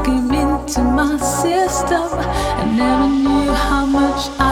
came into my system. I never knew how much I.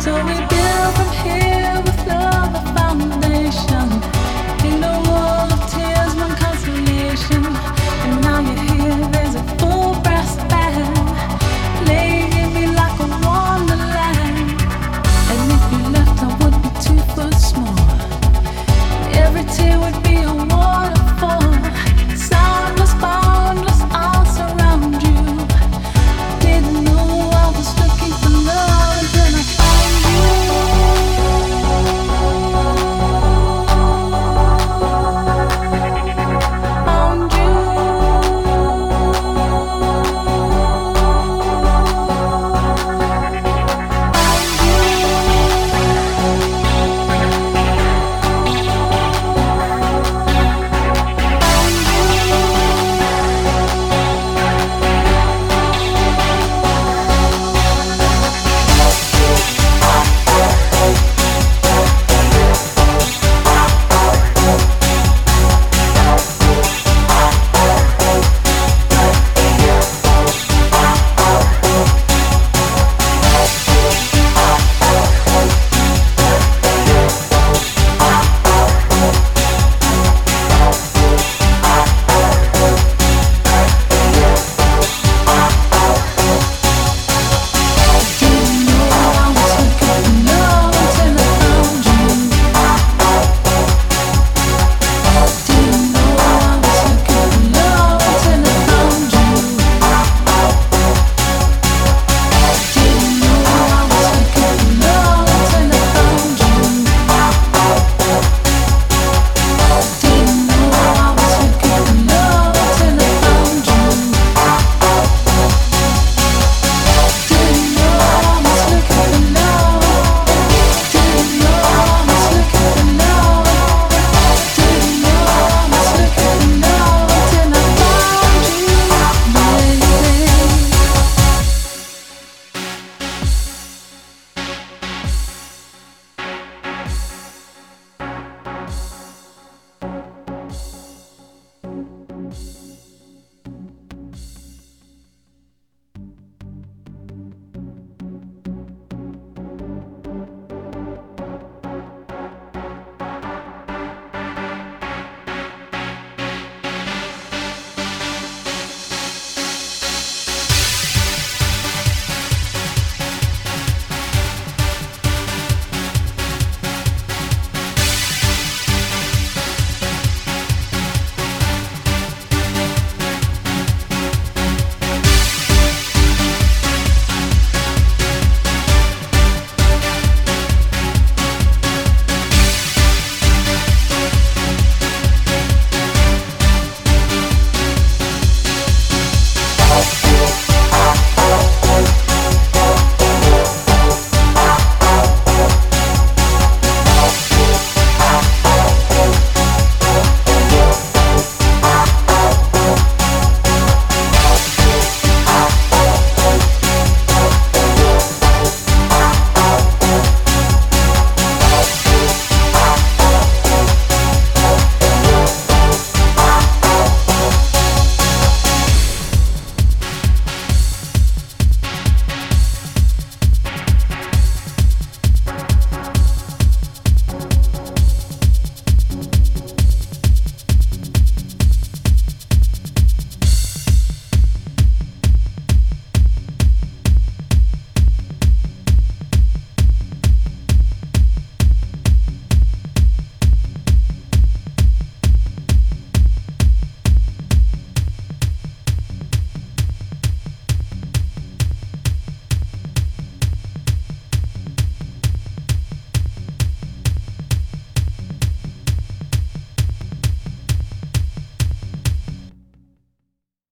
Tell me.